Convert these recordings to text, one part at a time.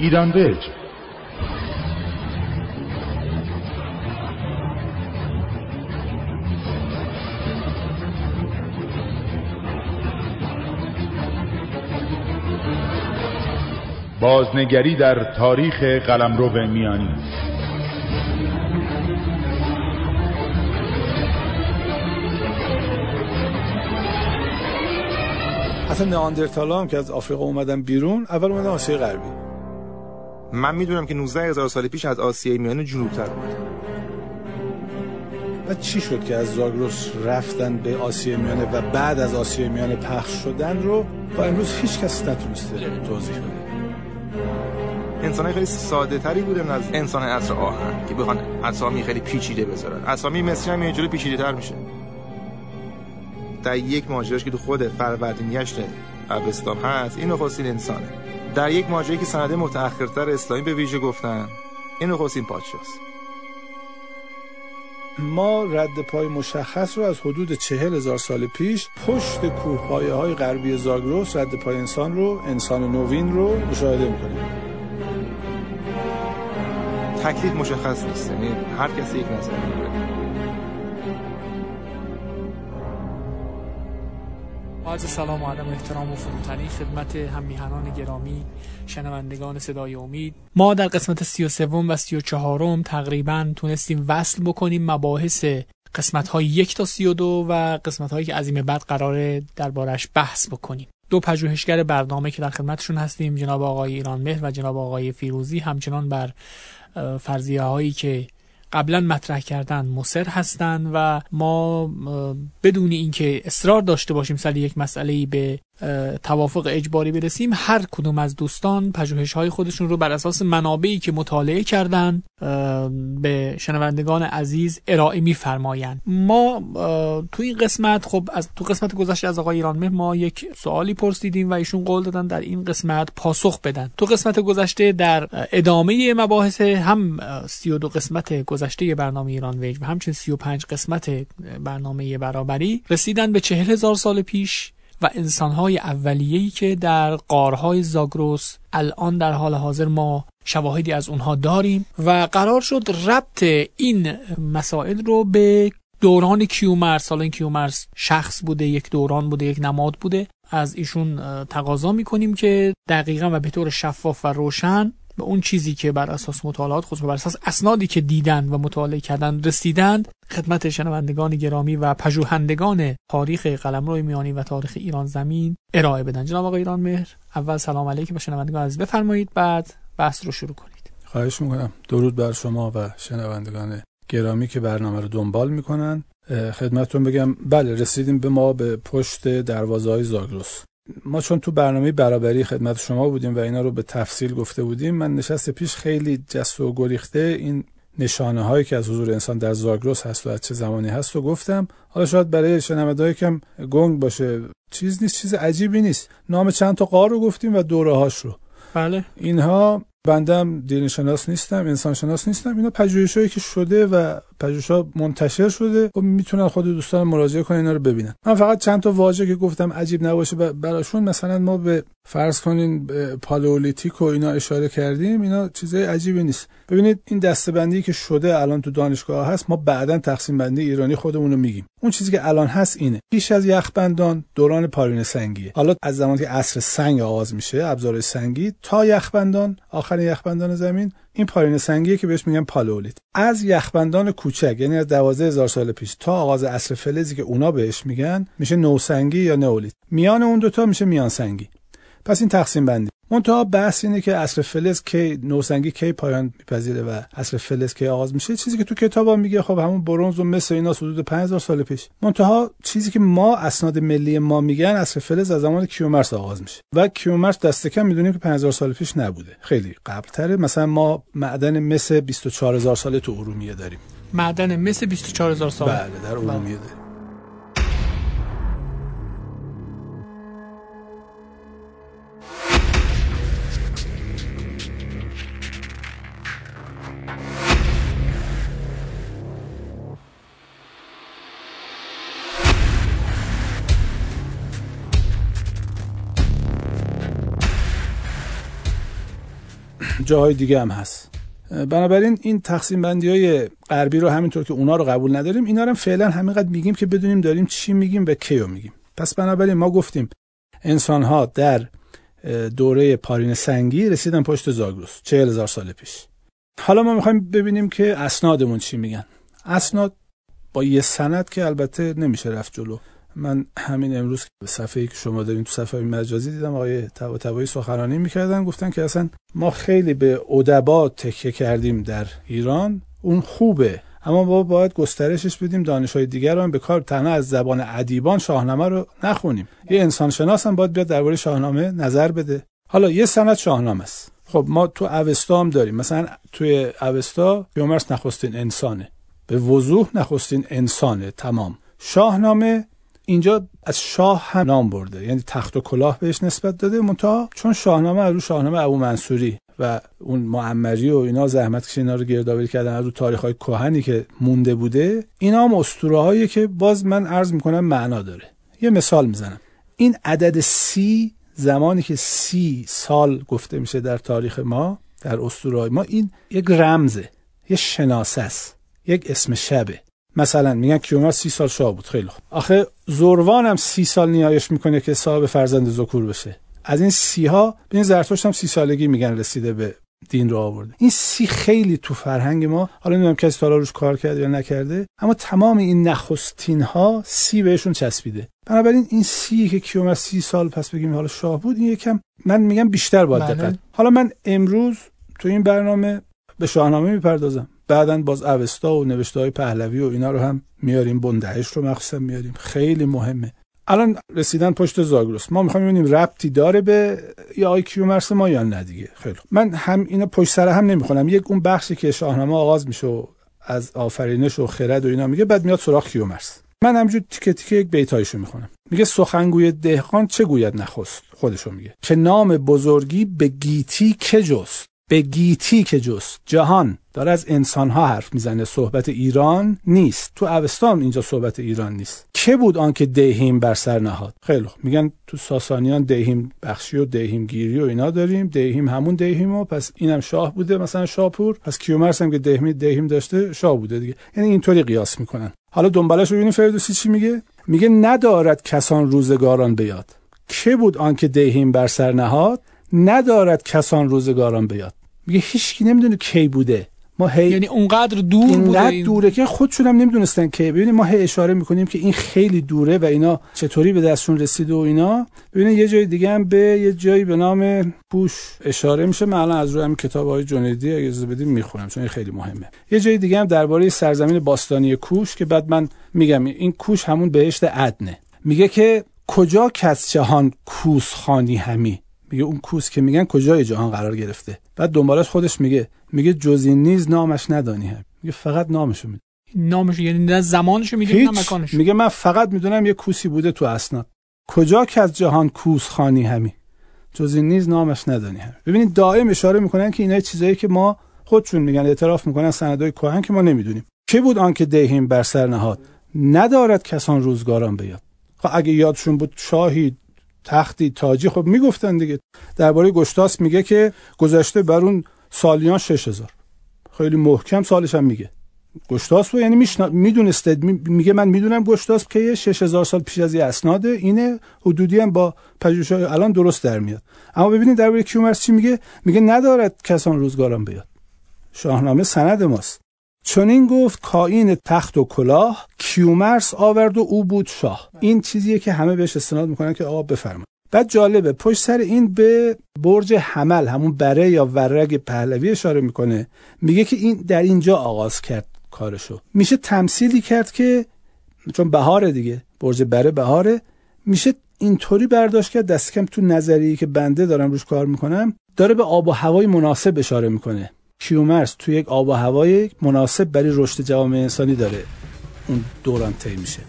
ایران ویج بازنگری در تاریخ قلمرو میانی. اصلا نئاندرتال هم که از آفریقا اومدن بیرون اول اومدن آسیای غربی. من می‌دونم که 19 هزار سال پیش از آسیای میانه جنوبتر اومدن و چی شد که از زاگرس رفتن به آسیای میانه و بعد از آسیای میانه پخش شدن رو با امروز هیچ کس نتونسته توضیح بده؟ انسان خیلی ساده تری بودن از انسان عصر آهن که بخوان اسامی خیلی پیچیده بذارن. اسامی مصری هم یه پیچیده تر میشه. در یک ماجراش که تو خود فروردینیش اوستان هست این نخستین انسانه. در یک ماجرایی که سنده متأخرتر اسلامی به ویژه گفتن این نخستین پادشاست. ما رد پای مشخص رو از حدود چهل هزار سال پیش پشت کوه پایه های غربی زاگرس رد پای انسان رو انسان نوین رو مشاهده می‌کنیم. تکلیف مشخص نیست یعنی هر کسی یک نظر می‌گیره عرض سلام و عدم احترام و فروتنی خدمت همیهنان گرامی شنوندگان صدای امید. ما در قسمت 33 و 34 تقریبا تونستیم وصل بکنیم مباحث قسمت های یک تا 32 و قسمت هایی که از بعد قراره دربارش بحث بکنیم. دو پژوهشگر برنامه که در خدمتشون هستیم جناب آقای ایران مهر و جناب آقای فیروزی همچنان بر فرضیه هایی که قبلا مطرح کردن مصر هستند و ما بدون اینکه اصرار داشته باشیم سر یک مسئله به توافق اجباری برسیم. هر کدوم از دوستان پژوهش های خودشون رو بر اساس منابعی که مطالعه کردن به شنوندگان عزیز ارائه میفرمایند. ما تو این قسمت خب از تو قسمت گذشته از آقای ایران مه ما یک سوالی پرسیدیم و ایشون قول دادن در این قسمت پاسخ بدن. تو قسمت گذشته در ادامه مباحث هم 32 قسمت گذشته برنامه ایران ویج و همچنین 35 قسمت برنامه برابری رسیدن به چهل هزار سال پیش. و انسانهای اولیه‌ای که در قارهای زاگروس الان در حال حاضر ما شواهدی از اونها داریم و قرار شد ربط این مسائل رو به دوران کیومرس حالا این کیومرس شخص بوده یک دوران بوده یک نماد بوده از ایشون تقاضا می‌کنیم که دقیقا و به طور شفاف و روشن به اون چیزی که بر اساس مطالعات خود بر اساس اسنادی که دیدن و مطالعه کردن رسیدند خدمت شنوندگان گرامی و پژوهندگان تاریخ قلمرو میانی و تاریخ ایران زمین ارائه بدن. جناب آقای ایران مهر اول سلام علیکم. به شنوندگان عزیز بفرمایید بعد بحث رو شروع کنید. خواهش می‌کنم. درود بر شما و شنوندگان گرامی که برنامه رو دنبال می‌کنن. خدمتتون بگم بله رسیدیم به ما به پشت دروازه های زاگرس. ما چون تو برنامه برابری خدمت شما بودیم و اینا رو به تفصیل گفته بودیم من نشست پیش خیلی جست و گریخته این نشانه هایی که از حضور انسان در زاگرس هست و از چه زمانی هست و گفتم. حالا شاید برای شنونده کم گنگ باشه چیز نیست چیز عجیبی نیست. نام چند تا قار رو گفتیم و دوره هاش رو. بله. اینها بندم دین شناس نیستم انسان شناس نیستم. اینا پژوهشایی که شده و پژوهش‌ها منتشر شده و خب می‌تونن خود دوستان مراجعه کنن اینا رو ببینن. من فقط چند تا واژه که گفتم عجیب نباشه براشون. مثلا ما به فرض کنین پالئولیتیک و اینا اشاره کردیم اینا چیزای عجیبی نیست. ببینید این دستبندی که شده الان تو دانشگاه هست ما بعدا تقسیم بندی ایرانی خودمون رو میگیم. اون چیزی که الان هست اینه. پیش از یخبندان دوران پارین سنگیه. حالا از زمانی که عصر سنگ آغاز میشه ابزار سنگی تا یخبندان آخر یخبندان زمین این پارین سنگیه که بهش میگن پالئولیت از یخبندان کوچک یعنی از 12000 سال پیش تا آغاز عصر فلزی که اونا بهش میگن میشه نوسنگی یا نئولیت میان اون دوتا میشه میان سنگی پس این تقسیم بندی. منتها بحث اینه که عصر فلز کی نوسنگی کی پایان میپذیره و عصر فلز کی آغاز میشه. چیزی که تو کتابا میگه خب همون برنز و مس اینا حدود 5000 سال پیش. منتها چیزی که ما اسناد ملی ما میگن عصر فلز از زمان کیومرث آغاز میشه. و کیومرث دست کم می‌دونیم که 5000 سال پیش نبوده. خیلی قبلتره. مثلا ما معدن مس 24000 ساله تو ارومیه داریم. معدن مس 24000 سال بله در ارومیه داریم. جاهای دیگه هم هست. بنابراین این تقسیم بندی های غربی رو همینطور که اونا رو قبول نداریم اینا رو فعلا همینقدر میگیم که بدونیم داریم چی میگیم و کیو میگیم. پس بنابراین ما گفتیم انسان ها در دوره پارین سنگی رسیدن پشت زاگرس چهل هزار سال پیش. حالا ما می‌خوایم ببینیم که اسنادمون چی میگن. اسناد با یه سند که البته نمیشه رفت جلو. من همین امروز به صفحه که شما دارین تو صفحه مجازی دیدم آقای تبا سخنرانی می‌کردن گفتن که اصلا ما خیلی به ادبا تکیه کردیم در ایران اون خوبه. اما ما باید گسترشش بدیم دانشهای دیگر رو هم به کار تنها از زبان ادیبان شاهنامه رو نخونیم. یه انسان شناس هم باید بیاد درباره شاهنامه نظر بده. حالا یه سند شاهنامه است. خب ما تو اوستا هم داریم. مثلا توی اوستا بیومرس نخستین انسانه. به وضوح نخستین انسانه. تمام. شاهنامه اینجا از شاه هم نام برده. یعنی تخت و کلاه بهش نسبت داده منتها چون شاهنامه از رو شاهنامه ابو منصوری و اون معمری و اینا زحمت کشی اینا رو گردآوری کردن از رو تاریخ های کهنی که مونده بوده اینا هم اسطوره که باز من عرض می‌کنم معنا داره. یه مثال می‌زنم. این عدد سی زمانی که سی سال گفته میشه در تاریخ ما در اسطوره ما این یک رمزه یه شناسه است یک اسم شبه. مثلا میگن کیومرث سی سال شاه بود خیلی خوب. آخه زروان هم سی سال نیایش می‌کنه که صاحب فرزند ذکور بشه. از این سی ها به این زرتشت هم سی سالگی میگن رسیده به دین رو آورده. این سی خیلی تو فرهنگ ما حالا نمی‌دونم کسی تا روش کار کرده یا نکرده اما تمام این نخستین ها سی بهشون چسبیده. بنابراین این سی که کیومرث سی سال پس بگیم حالا شاه بود این یکم من میگم بیشتر باید بله. دقت حالا من امروز تو این برنامه به شاهنامه می‌پردازم. بعدا باز اوستا و نوشته های پهلوی و اینا رو هم میاریم بندهش رو مخصوصا میاریم. خیلی مهمه. الان رسیدن پشت زاگرس. ما می‌خوایم ببینیم ربطی داره به یا آی کیو مرس ما یا نه دیگه. خیلی من هم اینا پشت سر هم نمی‌خونم. یک اون بخشی که شاهنامه آغاز میشه از آفرینش و خرد و اینا میگه بعد میاد سراغ کیومرث من همجور تیکه تیکه یک بیتایشو می‌خونم. میگه سخنگوی دهقان چه گوید نخست؟ خودشو میگه. که نام بزرگی به گیتی که جست؟ به گیتی که جست. جهان. داره از انسانها حرف می‌زنه. صحبت ایران نیست. تو اوستا اینجا صحبت ایران نیست. که بود آنکه دیهیم بر سر نهاد؟ خیلی میگن تو ساسانیان دهیم بخشی و دهیم گیری و اینا داریم. دهیم همون دهیم و پس اینم شاه بوده مثلا شاپور پس کیومرث هم که دهیم دهیم داشته شاه بوده دیگه. یعنی اینطوری قیاس می‌کنن. حالا دنبالش ببینیم فردوسی چی میگه؟ میگه ندارد کسان روزگاران بیاد. که بود آنکه دهیم بر سر نهاد؟ ندارد کسان روزگاران بیاد. میگه هیچکی نمی‌دونه کی بوده. ما هی یعنی اونقدر دور بوده این... دوره که خودشون هم نمی‌دونستن که. ببینید ما هی اشاره می‌کنیم که این خیلی دوره و اینا چطوری به دستشون رسیده و اینا. ببینید یه جای دیگه هم به یه جایی به نام کوش اشاره میشه. من الان از روی همین کتاب های جنیدی اگه اجازه بدیم می‌خونم چون این خیلی مهمه. یه جای دیگه هم درباره سرزمین باستانی کوش که بعد من میگم این کوش همون بهشت عدنه. میگه که کجا کس جهان کوس خانی همی؟ میگه اون کوس که میگن کجای جهان قرار گرفته. بعد دنبالش خودش میگه میگه جزی نیز نامش ندانی. هم میگه فقط نامشو میده نامش یعنی نه زمانشو میگه نه مکانش میگه من فقط می‌دونم یه کوسی بوده تو اسناد. کجا که از جهان کوس خانی همی. جزی نیز نامش ندانی. هم ببینید دائم اشاره می‌کنن که اینا چیزایی که ما خودشون میگن اعتراف می‌کنن سندای کهن که ما نمی‌دونیم. کی بود آنکه دهیم بر سر نهاد؟ ندارد کسان روزگاران بیاد. خب اگه یادشون بود شاهی تختی تاجی خب می‌گفتن دیگه. درباره گشتاس میگه که گذشته بر اون سالیان 6000 خیلی محکم سالش هم میگه. گشتاس رو یعنی میشنا... می‌دونسته میگه من می‌دونم گشتاس که 6000 سال پیش از اسناده اینه حدودی هم با پژوهش‌های الان درست در میاد. اما ببینید درباره کیومرث چی میگه؟ میگه ندارد کسان روزگاران بیاد. شاهنامه سند ماست. چون این گفت کائین تخت و کلاه کیومرس آورد و او بود شاه. این چیزیه که همه بهش استناد می‌کنن که آقا بفرمایید. بعد جالبه پشت سر این به برج حمل همون بره یا ورگ پهلوی اشاره می‌کنه میگه که این در اینجا آغاز کرد کارشو. میشه تمثیلی کرد که چون بهاره دیگه برج بره بهاره میشه اینطوری برداشت کرد دست کم تو نظریه که بنده دارم روش کار می‌کنم داره به آب و هوای مناسب اشاره می‌کنه. کیومرس تو یک آب و هوای مناسب برای رشد جوامع انسانی داره. اون دوران طی میشه.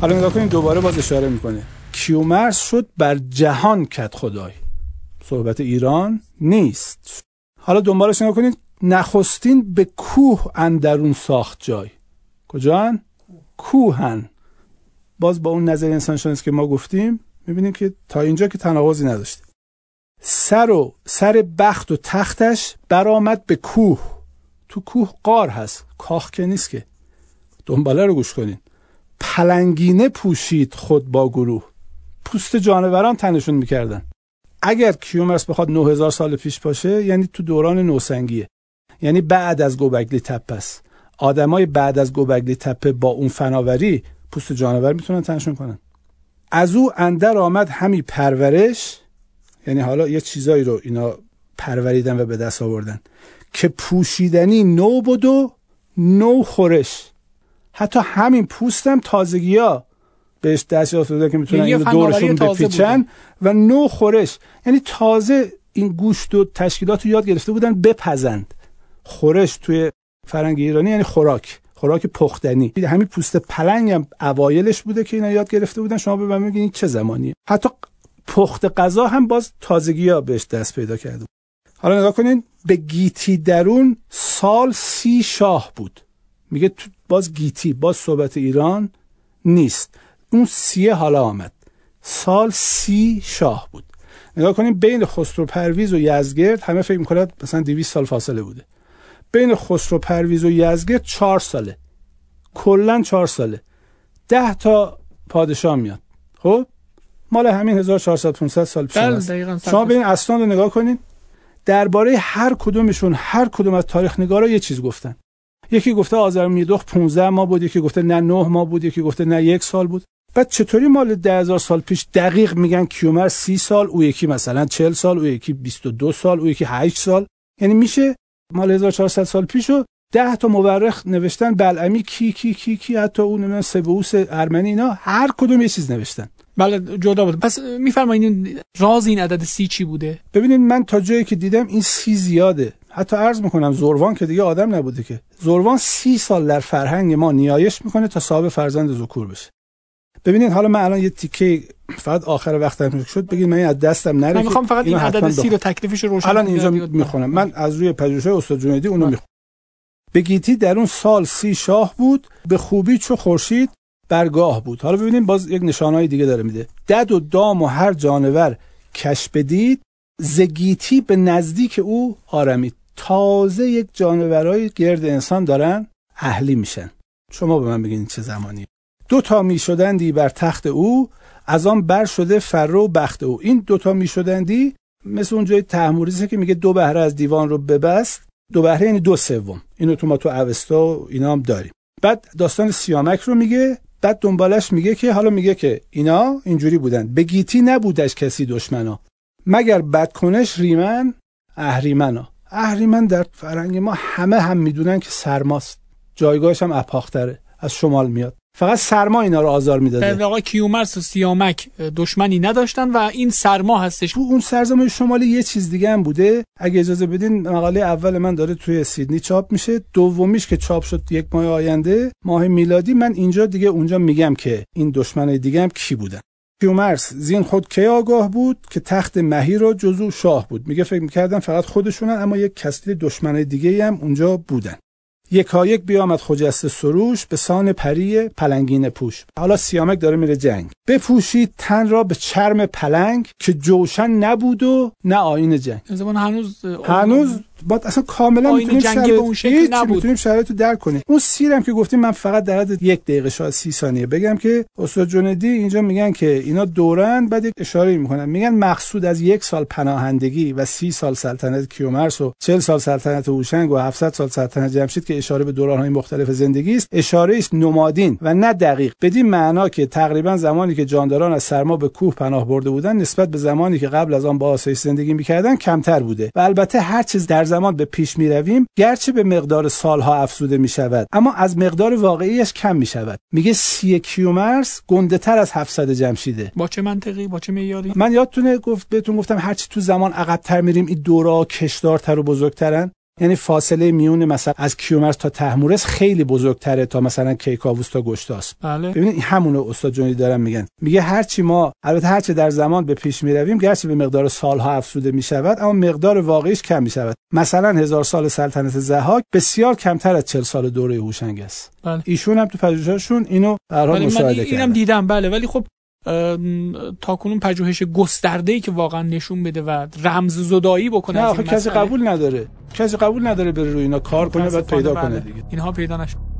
حالا نگاه کنید دوباره باز اشاره می‌کنه. کیومرس شد بر جهان کت خدای. صحبت ایران نیست. حالا دنبالش نگاه کنید. نخستین به کوه اندرون ساخت جای. کجا کوهن. باز با اون نظر انسان شناسی که ما گفتیم می‌بینیم که تا اینجا که تناقضی نداشته سر و سر بخت و تختش برآمد به کوه. تو کوه قار هست. کاخ که نیست که. دنباله رو گوش کنین. پلنگینه پوشید خود با گروه. پوست جانوران تنشون می‌کردن. اگر کیومرس بخواد 9000 سال پیش باشه یعنی تو دوران نوسنگیه. یعنی بعد از گوبگلی تپه است. آدمای بعد از گوبگلی تپه با اون فناوری پوست جانور می‌تونن تنشون کنن. از او اندر آمد همی پرورش یعنی حالا یه چیزایی رو اینا پروریدن و به دست آوردن که پوشیدنی نو بود و نو خورش. حتی همین پوستم تازگی ها بهش دست یافته که می‌تونن اینو دورشون بپیچن و نو خورش. یعنی تازه این گوشت و تشکیلات رو یاد گرفته بودن بپزند. خورش توی فرنگ ایرانی یعنی خوراک. خوراک پختنی. همین پوست پلنگ هم اوایلش بوده که اینا یاد گرفته بودن. شما به من میگین چه زمانیه حتی پخت غذا هم باز تازگی ها بهش دست پیدا کرده حالا نگاه کنین به گیتی درون سال سی شاه بود. میگه تو باز گیتی باز صحبت ایران نیست. اون سیه حالا آمد. سال سی شاه بود. نگاه کنیم بین خسرو پرویز و یزگرد همه فکر می‌کنند مثلا 200 سال فاصله بوده. بین خسرو پرویز و یزگرد چهار ساله. کلا چهار ساله. ده تا پادشاه میاد. خب؟ مال همین 1400 500 سال پیش بله، شما ببین اسناد رو نگاه کنین. درباره هر کدومشون هر کدوم از تاریخ نگارا یه چیز گفتن. یکی گفته آذر میدوخ 15 ماه بود یکی گفته نه 9 ماه بود یکی گفته نه یک سال بود. بعد چطوری مال 10000 سال پیش دقیق میگن کیومر 30 سال او یکی مثلا 40 سال او یکی 22 سال او یکی 8 سال. یعنی میشه مال 1400 سال پیشو 10 تا مورخ نوشتن بلعمی کی کی کی کی حتی اون نمی‌دونم سبوس ارمنی اینا هر کدوم یه چیز نوشتن. بله جدا بود. پس میفرمایید راز این عدد سی چی بوده؟ ببینید من تا جایی که دیدم این سی زیاده. حتی عرض می‌کنم زوروان که دیگه آدم نبوده که. زوروان سی سال در فرهنگ ما نیایش می‌کنه تا صاحب فرزند ذکور بشه. ببینید حالا من الان یه تیکه فقط آخر وقتم شد بگید من از دستم نره. من می‌خوام فقط این عدد سی رو تکلیفش رو روشن الان اینجا می‌خونم. من از روی پژوهش استاد جنیدی اونو می‌خونم. بگیتی در اون سال سی شاه بود به خوبی چو خورشید برگاه بود. حالا ببینیم باز یک نشانهای دیگه داره میده. دد و دام و هر جانور کش بدید زگیتی به نزدیک او آرمید. تازه یک جانورای گرد انسان دارن اهلی میشن. شما به من بگین چه زمانی دو تا می شدندی بر تخت او از آن بر شده فرو بخت او. این دو تا می شدندی مثل اون جای تحموریزه که میگه دو بهره از دیوان رو ببست. دو بهره یعنی دو سوم. اینو تو ما تو اوستا و اینا هم داریم. بعد داستان سیامک رو میگه. بعد دنبالش میگه که حالا میگه که اینا اینجوری بودن. به گیتی نبودش کسی دشمنا. مگر بدکنش ریمن؟ اهریمنا. اهریمن در فرنگ ما همه هم می‌دونن که سرماست. جایگاهش هم اپاختره. از شمال میاد. فقط سرما اینا رو آزار می‌داده. آقا کیومرس و سیامک دشمنی نداشتن و این سرما هستش. تو اون سرزمین شمالی یه چیز دیگه هم بوده. اگه اجازه بدین مقاله اول من داره توی سیدنی چاپ میشه. دومیش که چاپ شد یک ماه آینده ماه میلادی. من اینجا دیگه اونجا میگم که این دشمن دیگه هم کی بودن. کیومرث زین خود کی آگاه بود که تخت مهی را جز او شاه بود؟ میگه فکر می‌کردن فقط خودشونن اما یک نسلی دشمن دیگه هم اونجا بودن. یکایک بیامد خجسته سروش به سان پری پلنگینه پوش. حالا سیامک داره میره جنگ. بپوشید تن را به چرم پلنگ که جوشن نبود و نه آیین جنگ. هنوز هنوز باید اصلا کاملا می‌تونیم شرایط به اون شکل نبود. می‌تونیم شرایط رو درک کنیم. اون سیرم که گفتیم من فقط در حد یک دقیقه شاید سی ثانیه بگم که استاد جنیدی اینجا میگن که اینا دورن بعد یک اشاره می‌کنن. میگن مقصود از یک سال پناهندگی و سی سال سلطنت کیومرث و 40 سال سلطنت هوشنگ و 700 سال سلطنت جمشید که اشاره به دورانهای مختلف زندگی است اشاره است نمادین و نه دقیق. بدین معنا که تقریبا زمانی که جانداران از سرما به کوه پناه برده بودن نسبت به زمانی که قبل از آن با آسایش زندگی می‌کردن کمتر بوده. و البته هر چیز در زمان به پیش می رویم گرچه به مقدار سالها افزوده می شود اما از مقدار واقعیش کم می شود میگه سی کیومرس گنده تر از 700 جمشیده. با چه منطقی؟ با چه معیاری؟ من یادتونه گفت بهتون گفتم هرچی تو زمان عقب تر میریم این دورا کشدارتر و بزرگترن. یعنی فاصله میون مثلا از کیومرس تا تحمورس خیلی بزرگتره تا مثلا کیکاووس تا گشتاس بله. ببینید همونو استاد جونی دارن میگن. میگه هرچی ما البته هرچی در زمان به پیش می‌رویم گرچه به مقدار سالها افزوده می‌شود اما مقدار واقعیش کم می‌شود. مثلا هزار سال سلطنت زحاک بسیار کمتر از 40 سال دوره هوشنگ است. بله. ایشون هم تو پژوهششون اینو در حال مشاهده اینم کردن. دیدم بله. ولی خب تاکنون پژوهش گسترده ای که واقعا نشون بده و رمز زدایی بکنه نه آخه کسی. قبول نداره کسی قبول نداره بره روی اینا کار کنه بعد متاسفانه پیدا بله. کنه اینها پیدا نشد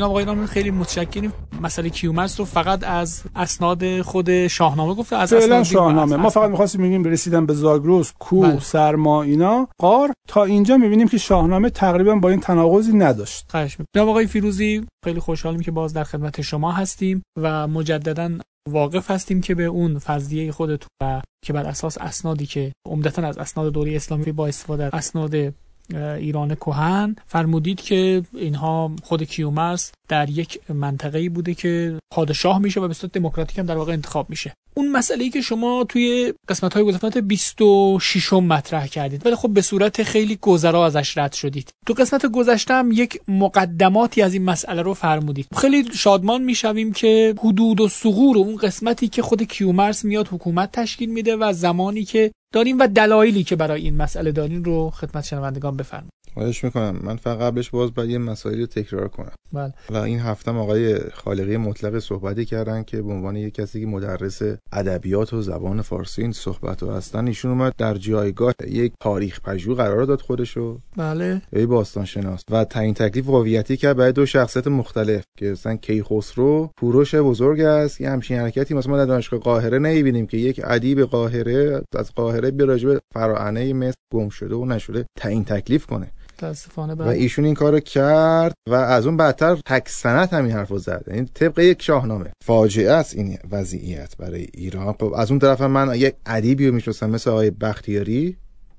جناب آقای ایران خیلی متشکریم. مسئله کیومرس رو فقط از اسناد خود شاهنامه گفته از اسناد شاهنامه. ما فقط می‌خواستیم بگیم رسیدن به زاگرس کوه بله. سرما اینا. قار تا اینجا می‌بینیم که شاهنامه تقریبا با این تناقضی نداشت. خواهش می‌کنم. جناب آقای فیروزی خیلی خوشحالیم که باز در خدمت شما هستیم و مجددا واقف هستیم که به اون فرضیه خودتون و که بر اساس اسنادی که عمدتا از اسناد دوره اسلامی با استفاده از اسناد ایران کهن. فرمودید که اینها خود کیومرس در یک منطقه‌ای بوده که پادشاه میشه و به صورت دموکراتیک هم در واقع انتخاب میشه. اون مسئله ای که شما توی قسمت های گذشته 26 مطرح کردید. ولی خب به صورت خیلی گذرا ازش رد شدید. تو قسمت گذشته هم یک مقدماتی از این مسئله رو فرمودید. خیلی شادمان می‌شویم که حدود و ثغور اون قسمتی که خود کیومرس میاد حکومت تشکیل میده و زمانی که داریم و دلایلی که برای این مسئله دارین رو خدمت شنوندگان بفرمایید. خواهش می‌کنم. من فقط قبلش باز باید یه مسائلی رو تکرار کنم. بله. حالا این هفتم آقای خالقی مطلق صحبتی کردن که به عنوان یک کسی که مدرس ادبیات و زبان فارسی این صحبت رو هستن ایشون اومد در جایگاه یک تاریخ پژوه قرار داد خودشو. بله. یا یک باستان شناس و تعیین تکلیف هویتی کرد برای دو شخصیت مختلف که مثلا کیخسرو کوروش بزرگ است. یه همچین حرکتی مثلا ما در دانشگاه قاهره نمی‌بینیم که یک ادیب قاهره از قاهره به راجع به فراعنه مصر گم شده و نشده تعیین تکلیف کنه. متاسفانه و بله. ایشون این کارو کرد و از اون بدتر تک سنت همین حرفو زد. یعنی طبق یک شاهنامه. فاجعه است این وضعیت برای ایران. خب از اون طرف هم من یک ادیبی رو می‌شناسم مثل آقای بختیاری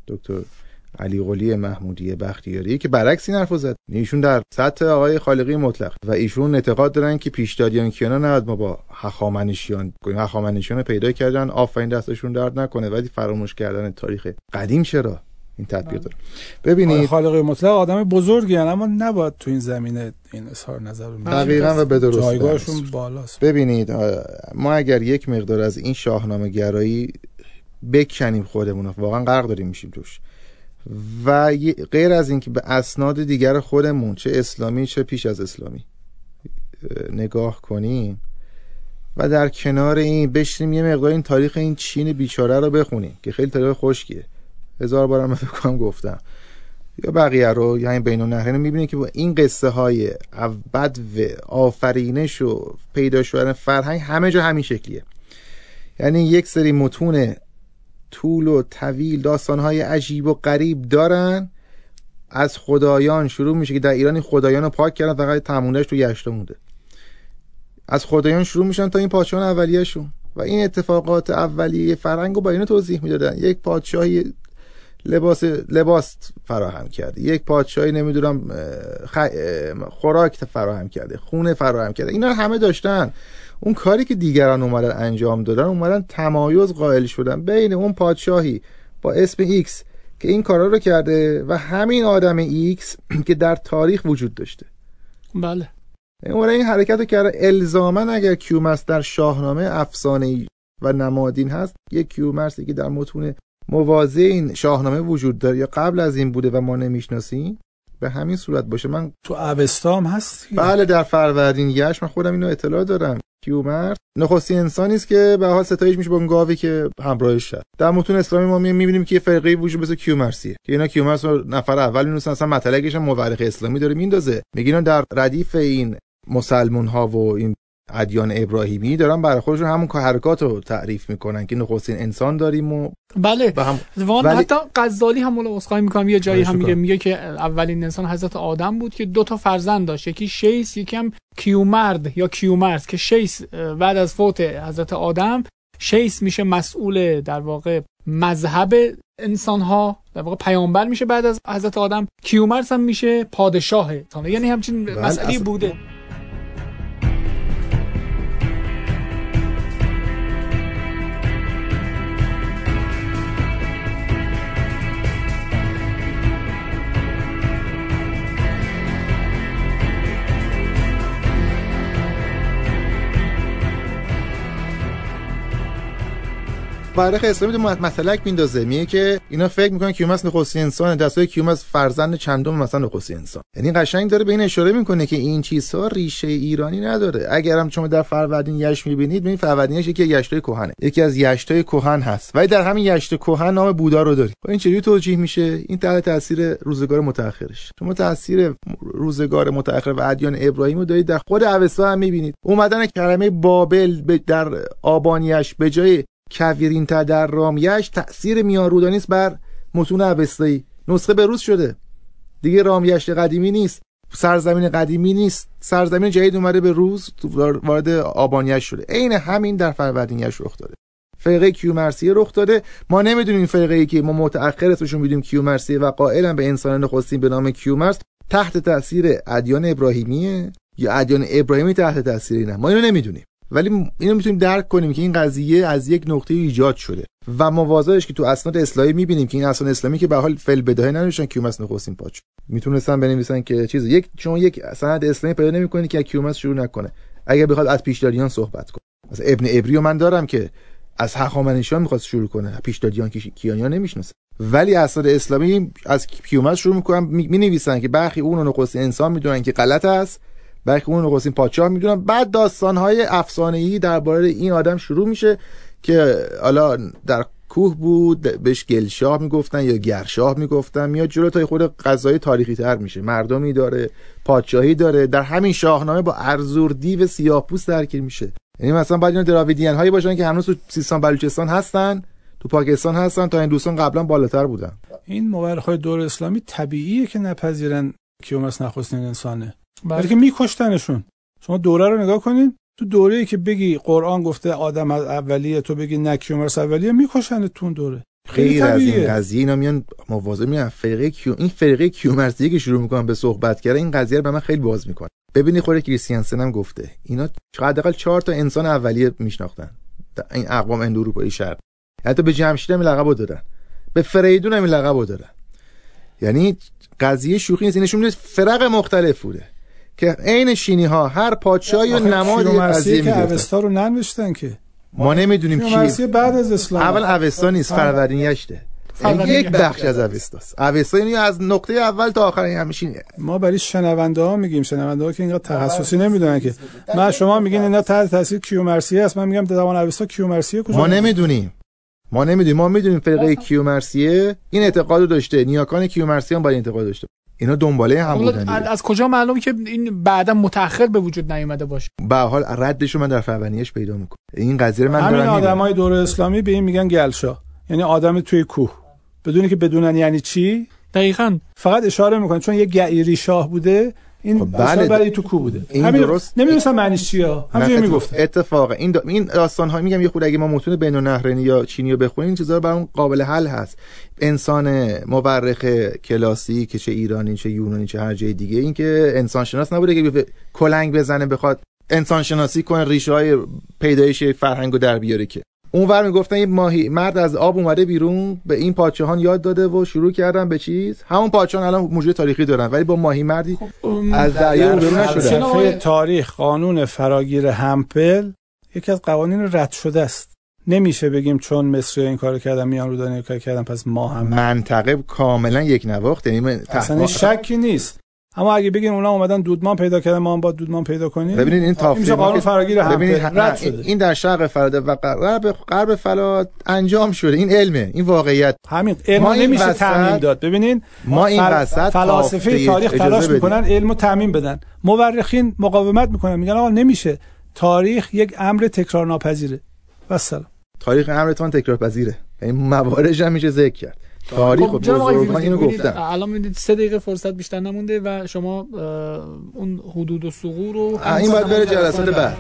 دکتر علی قلی محمودی بختیاری که برعکس این حرفو زد. ایشون در سطح آقای خالقی مطلق و ایشون اعتقاد دارن که پیشدادیان کیانا نباید ما با هخامنشیان هخامنشیان رو پیدا کردن آفرین دستشون درد نکنه. ولی فراموش کردن تاریخ قدیم چرا؟ این تطبیق داره ببینید خالق مطلق آدم بزرگی هن، اما نباید تو این زمینه این اظهار نظر. دقیقا و به درستی جایگاهشون درست. بالاست ببینید ما اگر یک مقدار از این شاهنامه گرایی بکنیم خودمون واقعا غرق داریم میشیم توش و غیر از اینکه به اسناد دیگر خودمون چه اسلامی چه پیش از اسلامی اه، نگاه کنیم و در کنار این بشینیم یه مقدار این تاریخ این چین بیچاره رو بخونیم که خیلی تاریخ خشکیه هزار بارم فکر کنم گفتم. یا بقیه رو یعنی بین النهرین می‌بینید که با این قصه های بد و آفرینش و پیدا شدن فرهنگ همه جا همین شکلیه. یعنی یک سری متون طول و طویل داستانهای عجیب و غریب دارن. از خدایان شروع میشه که در ایران خدایان رو پاک کردن فقط تموندهش تو یشتا مونده. از خدایان شروع میشن تا این پادشاهان اولیه‌شون. و این اتفاقات اولیه فرهنگ رو با اینو توضیح می‌دادن. یک پادشاهی لباس لباس فراهم کرده. یک پادشاهی نمی‌دونم خ... خوراک فراهم کرده خونه فراهم کرده. اینا همه داشتن. اون کاری که دیگران اومدن انجام دادن اومدن تمایز قائل شدن بین اون پادشاهی با اسم X که این کارا رو کرده و همین آدم X که در تاریخ وجود داشته. بله. اون این حرکت رو کرده الزاما اگر کیومرس در شاهنامه افسانه و نمادین هست یک کیومرسی که در متون موازی این شاهنامه وجود داره یا قبل از این بوده و ما نمی‌شناسیم؟ به همین صورت باشه. من تو اوستام هست دیگه. بله در فروردین یش من خودم اینو اطلاع دارم. کیومرث نخستی انسانی است که به حال ستایش میشه با اون گاوی که همراهش شد در متون اسلامی ما می‌بینیم که یه فرقه وجود مثل کیومرثیه که اینا کیومرث رو نفر اول می‌نویسن اصلا مطلقش هم مورخ اسلامی داره میندازه. میگن در ردیف این مسلمون ها و این ادیان ابراهیمی دارن برای خودشون همون حرکات رو تعریف می‌کنن که نخستین انسان داریم و بله. هم وان ولی- حتی غزالی هم مولا اسخای می‌کنم یه جایی هم میگه. میگه که اولین انسان حضرت آدم بود که دو تا فرزند داشت. یکی شیس یکی هم کیومرد یا کیومرد که شیس بعد از فوت حضرت آدم شیس میشه مسئول در واقع مذهب انسان ها در واقع پیامبر میشه بعد از حضرت آدم. کیومرث هم میشه پادشاه. یعنی همچین بله، مسئله اصلا- بوده. مورخ اسلامی مثلک میندازه. میگه که اینا فکر می‌کنن کیومرث نخستین انسان دستای کیومرث فرزند چندم مثلا نخستین انسان. یعنی قشنگ داره به این اشاره می‌کنه که این چیزها ریشه ایرانی نداره. اگرم شما در فروردین یشت می‌بینید ببینید فروردین یشت یکی از یشتای کهنه. یکی از یشتای کهن هست. ولی در همین یشت کهن نام بودا رو داری خب این چجوری توجیه میشه؟ این تحت تاثیر روزگار متأخرش. شما تاثیر روزگار متأخر و ادیان ابراهیم رو دارید در خود اوستا هم می‌بینید. اومدن کلمه بابل در آبانیش به جای کویرین در رامیش تأثیر میارودانی است بر متون اوستایی. نسخه به روز شده. دیگه رامیشت قدیمی نیست. سرزمین قدیمی نیست. سرزمین جدید اومده به روز وارد آبانیش شده. عین همین در فروردینیش رخ داده. فرقه کیومرثیه رخ داده. ما نمی‌دونیم فرقه ای که ما متأخر اسمشون میدیم کیومرثیه و قائلا به انسان نخستین به نام کیومرث تحت تاثیر ادیان ابراهیمیه یا ادیان ابراهیمی تحت تاثیر اینه ما اینو نمی‌دونیم. ولی اینو می‌تونیم درک کنیم که این قضیه از یک نقطه ایجاد شده و موازایش که تو اسناد اسلامی می‌بینیم که این اسناد اسلامی که به حال فل بداهه ننوشتن کیومرث نخستین پاچ. می‌تونستن بنویسن که چیز یک شما یک سند اسلامی پیدا نمی‌کنید که از کیومرث شروع نکنه. اگر بخواد از پیشداریان صحبت کنه. مثلا ابن ابریو من دارم که از هخامنشیان می‌خواد شروع کنه. پیشداریان کی- کیانیان نمی‌شناسه ولی اسناد اسلامی از کیومرث شروع می‌کنن می نویسن که برخی اون رو انسان می‌دونن که غلط است. برخی اون نخستین پادشاه می‌دونن بعد داستانهای افسانه‌ای درباره این آدم شروع میشه که حالا در کوه بود بهش گلشاه می‌گفتن یا گرشاه می‌گفتن. میاد جلو تا خود قضایی تاریخی تر میشه. مردمی داره پادشاهی داره. در همین شاهنامه با ارزور دیو سیاه‌پوست درگیر میشه. یعنی مثلا باید اینا دراویدین هایی باشن که هنوز تو سیستان بلوچستان هستن تو پاکستان هستن تا هندوستان قبلا بالاتر بودن. این مورخای دور اسلامی طبیعیه که نپذیرن کیومرث نخستین انسانه. بله. ولی که میکشتنشون. شما دوره رو نگاه کنین تو دوره ای که بگی قرآن گفته آدم از اولیه تو بگی نه کیومرث اولیه می‌کشن تو اون دوره. خیلی از این قضیه اینا میان مواظب میان. فرقه کیو این فرقه کیومرثی که شروع می‌کنن به صحبت کردن این قضیه رو به من خیلی باز می‌کنه. ببینید خود کریستیانسن هم گفته. اینا حداقل چهار تا انسان اولیه میشناختن. این اقوام اند اروپایی شرق. حتی به جمشید هم لقبو دادن. به فریدون هم این لقبو دادن. یعنی قضیه شوخی نیست. اینشون فرق مختلف بوده. که عین شینی ها هر پادشاهی و کیومرثی قضیه که اوستا رو ننوشتن که. ما نمی‌دونیم کی. بعد از اسلام. اول اوستا نیست فروردین یشته فروردین یک. بخش از اوستاست. اوستا یعنی از نقطه اول تا آخر این همیشه ما برای شنونده ها میگیم شنونده ها که اینقدر تخصصی نمی‌دونن که. من شما میگین اینا تحت تاثیر کیومرثی است من میگم زمان اوستا کیومرثی کجا ما نمی‌دونیم. ما نمی‌دونیم. ما می‌دونیم فرقه کیومرثیه این اعتقادو داشته. نیاکان کیومرثی هم با این اعتقاد داشته اینا دنباله هم بودن از کجا معلومه که این بعدا متأخر به وجود نیومده باشه؟ به هر حال ردشو من در فروردینش پیدا می‌کنم. این قضیه من همین. آدمای دور اسلامی به این میگن گلشا. یعنی آدم توی کوه. بدونی که بدونن یعنی چی؟ دقیقا. فقط اشاره می‌کنه چون یه گعیری شاه بوده این خب بله. برای تو کوه بوده. این همین درست- نمی‌دونستم معنیش چیه. همینجوری می‌گفت. اتفاقا این دا... این داستان ها میگم یه خود اگه ما متون بین النهرینی یا چینی رو بخونیم این چیزا برام قابل حل هست. انسان مورخ کلاسیک چه ایرانی چه یونانی چه هر جای دیگه این که انسان شناس نبوده که کلنگ بزنه بخواد انسان شناسی کنه ریشه های پیدایش فرهنگ رو در بیاره که. اونور می‌گفتن یه ماهی مرد از آب اومده بیرون به این پادشاهان یاد داده و شروع کردن به چیز. همون پادشاهان الان موجود تاریخی دارن ولی با ماهی مردی از دریا فلسفه آقای- تاریخ قانون فراگیر همپل یکی از قوانین رد شده است. نمیشه بگیم چون مصری این کارو کردن میان رودانی این کار کردن پس ما هم منطقه کاملا یک نواخت یعنی اصلا شکی نیست. اما اگه بگیم اونا اومدن دودمان پیدا کردن ما هم با دودمان پیدا کنیم. ببینید این تافته قانون فراگیر ببینید رد این- شده. این در شرق فلاده و غرب غرب فلات انجام شده. این علمه این واقعیت. همین علم ما نمیشه وسط- تعمیم داد. ببینین ما این فل- وسط فلاسفه تاریخ تلاش. می‌کنن علمو تعمیم بدن. مورخین مقاومت می‌کنن. میگن آقا نمیشه. تاریخ یک امر تکرار ناپذیره و سلام. تاریخ امرتان تکرار پذیره این مواردش هم میشه ذکر کرد. تاریخ خب فیروزی، اینو گفتن الان می‌بینید سه دقیقه فرصت بیشتر نمونده و شما اون حدود و ثغور رو این باید بره جلسات بعد.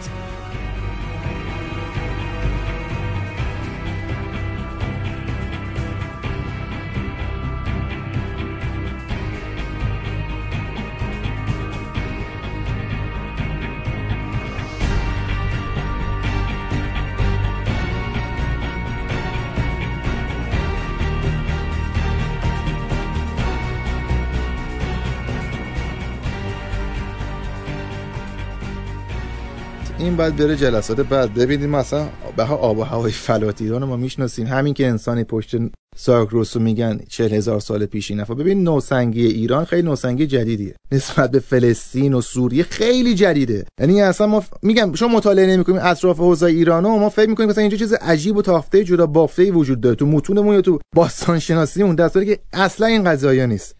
باید بره جلسات بعد. ببینید مثلا به آب و هوای فلات ایران ما می‌شناسیم همین که انسانی پشت ساکروس رو میگن 40 هزار سال پیش این ببین نوسنگی ایران خیلی نوسنگی جدیدیه. نسبت به فلسطین و سوریه خیلی جدیده. یعنی اصلا ما ف- میگم شما مطالعه نمی‌کنیم اطراف حوزه ایران و ما فکر می‌کنیم مثلا اینجا چیز عجیب و تافته جدا بافته وجود داره. تو متونمون یا تو باستان شناسیمون در که اصلا این قضايا نیست.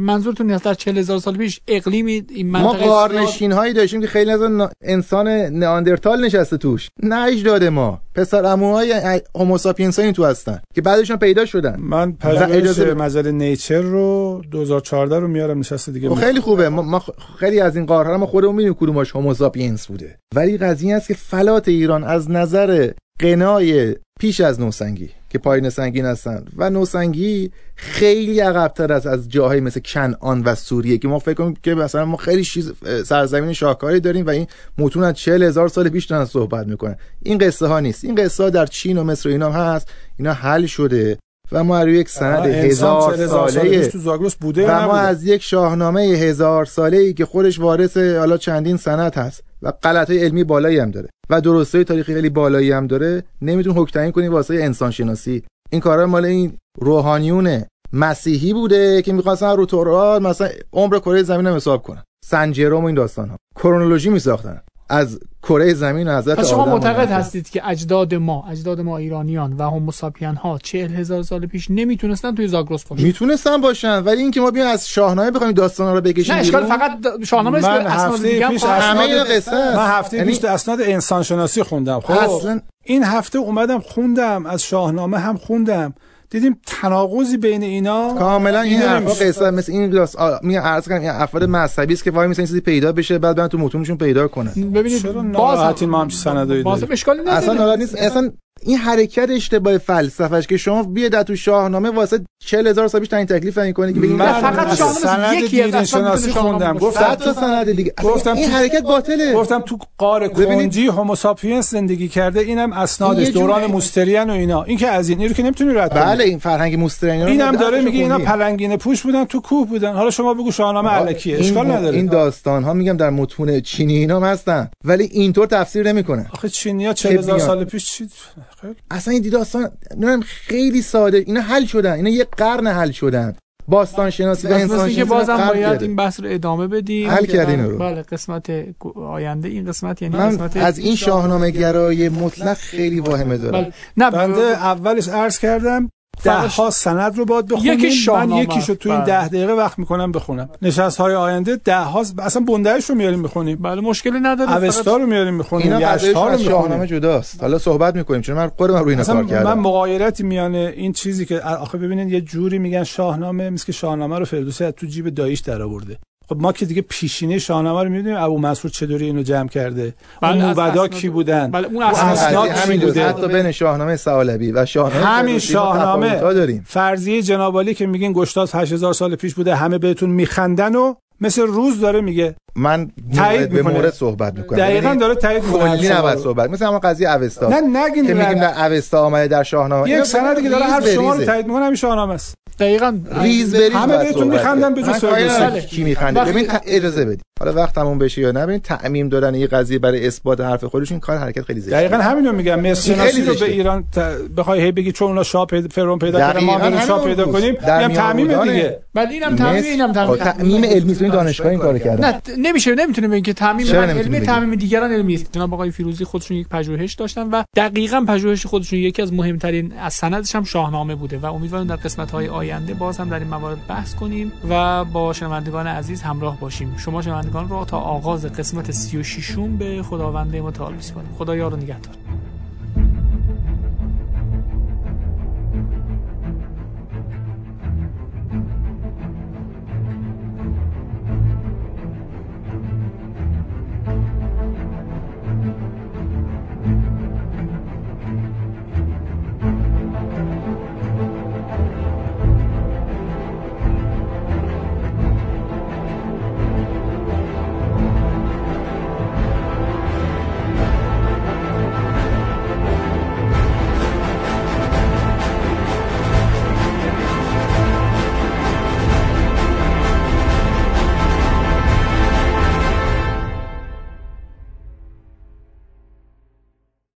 منظورتون این است در 40 هزار سال پیش اقلیمی این ما منطقه قارنشین هایی داشتیم که خیلی از انسان نئاندرتال نشسته توش. نه اجداد ما. پسر عموهای هوموساپینس این تو هستن که بعدشون پیدا شدن. من پژوهش. مجله Nature رو 2014 رو میارم نوشته دیگه خب خیلی خوبه. ما, ما خیلی از این غارها رو ما خودمون می‌دونیم کدوماش هوموساپینس بوده. ولی قضیه است که فلات ایران از نظر غنای پیش از نوسنگی که پارینه سنگین هستن. و نوسنگی خیلی عقبتر است از جاهایی مثل کنعان و سوریه که ما فکر کنیم که مثلا ما خیلی چیز سرزمین شاهکاری داریم و این متون از 40 هزار سال پیش دارن صحبت می‌کنن. این قصه ها نیست. این قصه ها در چین و مصر و اینا هست. اینا حل شده و ما روی یک سند هزار ساله تو زاگرس بوده و ما نبوده؟ از یک شاهنامه هزار ساله ای که خودش وارث حالا چندین سند هست و غلط علمی بالایی هم داره. و درسته تاریخی خیلی بالایی هم داره نمیتون حکم تعیین کنی واسه انسان شناسی این کارا مال این روحانیون مسیحی بوده که می‌خواستن رو تورات مثلا عمر کره زمین هم حساب کنن. سنجروم و این داستان ها کرونولوژی میساختن. از کره زمین و حضرت پس شما معتقد. هستید که اجداد ما اجداد ما ایرانیان و هوموساپین ها 40 هزار سال پیش نمی‌تونستن توی زاگرس باشن می‌تونستن باشن ولی اینکه ما بیایم از شاهنامه بخوایم داستانا رو بکشیم نه اشکال فقط شاهنامه است اسناد هفته دیگه هم پیش خواهد- همه قصه. من هفته یعنی پیش اسناد انسان شناسی خوندم خب اصلا این هفته اومدم خوندم از شاهنامه هم خوندم دیدیم تناقضی بین اینا کاملا این حرفا. قصه مثل این راست میگم عرض کنم این افراد مذهبی است که وای میسن چیزی پیدا بشه بعد برن تو متونشون پیدا کنن ببینید باز ناراحتین ما همچین سندایی باز داریم؟ اشکالی نداره اصلا نیست اصلا این حرکت اشتباه فلسفهش که شما بیاید در تو شاهنامه واسه 40 هزار سال پیش تعیین تکلیف تعیین کنی که بگین من فقط شاهنامه سند یکی از شناسی خوندم. گفتم تا سند دیگه. گفتم این حرکت باطله. گفتم تو قاره کنجی هوموساپینس زندگی کرده اینم اسنادش این دوران موستریان و اینا. این که از این این رو که نمی‌تونی رد کنی. بله این فرهنگ مسترانی این هم داره میگه اینا پلنگینه پوش بودن تو کوه بودن. حالا شما بگو شاهنامه علکیه اشکال این, نداره. این داستان ها میگم در متون چینی اینا هستن. ولی اینطور تفسیر نمی‌کنن آخه چینیا 40000 میاد. سال پیش چی خیلی اصلا این داستان خیلی ساده. اینا حل شدن. اینا یه قرن حل شدن. باستان شناسی و انسان شناسی که بازم باید کرده. این بحث رو ادامه بدیم. حل کردین رو. بله قسمت آینده این قسمت یعنی من قسمت از این شاهنامه گرای مطلق خیلی واهمه دارم. بله. نه بنده اولش عرض کردم ده ها سند رو باید بخونیم. یکی من یکیشو تو این بله. ده دقیقه وقت می‌کنم بخونم. نشست های آینده ده ها اصلا بندهش رو میاریم بخونیم. بله مشکلی نداره. اوستا رو میاریم بخونیم. اینا ها رو شاهنامه می‌خونیم. جداست. حالا صحبت می‌کنیم چون من خودم روی اینا اصلا کار من کردم مغایرتی میانه این چیزی که آخه ببینید یه جوری میگن شاهنامه مثل که شاهنامه رو فردوسی از تو جیب داییش در آورده خب ما که دیگه پیشینه شاهنامه رو می‌دونیم. ابو مسعود چطوری اینو جمع کرده؟ بله، اون موبدا کی بودن؟ بله اون اسناد همین بوده؟ حتی بین شاهنامه سالبی و شاهنامه همین شاهنامه داریم. فرضیه جنابالی که میگین گشتاس 8000 سال پیش بوده همه بهتون میخندن و مثل روز داره میگه. من تایید به می‌کنه. مورد صحبت می‌کنم. دقیقا داره تایید می‌کنه. کلی نباید صحبت. مثل همون قضیه اوستا. نه نگین که میگیم. در اوستا آمده در شاهنامه. یک سندی که داره حرف شما رو. تایید می‌کنه همین شاهنامه است. دقیقاً ریز به ریز همه بهتون میخندن. به جز بله. کی میخنده وقتی- ببین اجازه بدید حالا وقتمون بشه یا نه ببین تعمیم دادن یه قضیه برای اثبات حرف خودش این کار حرکت خیلی زشته دقیقا همینو میگم شناسی رو. به ایران ت... بخوای هی بگی چون اونا شاه پیدا فرعون پیدا کردن ما هم شاه پیدا. کنیم در میگم تعمیم. دیگه بله اینم تعمیم اینم خب، تعمیم تعمیم علمی تو دانشگاه این کارو کردن نه نمیشه نمی‌تونه بگه که تعمیم من علمی؟ تعمیم دیگران علمی است جناب آقای فیروزی خودشون یک پژوهش داشتن و دقیقاً پژوهش خودشون یکی از مهمترین از سندش هم شاهنامه بوده و امیدوارم در قسمت های آینده باز هم در این موارد بحث کنیم و با شنوندگان عزیز همراه باشیم. شما شنوندگان را تا آغاز قسمت 36 به خداوند متعال میسپاریم. خدا یار و نگهدار.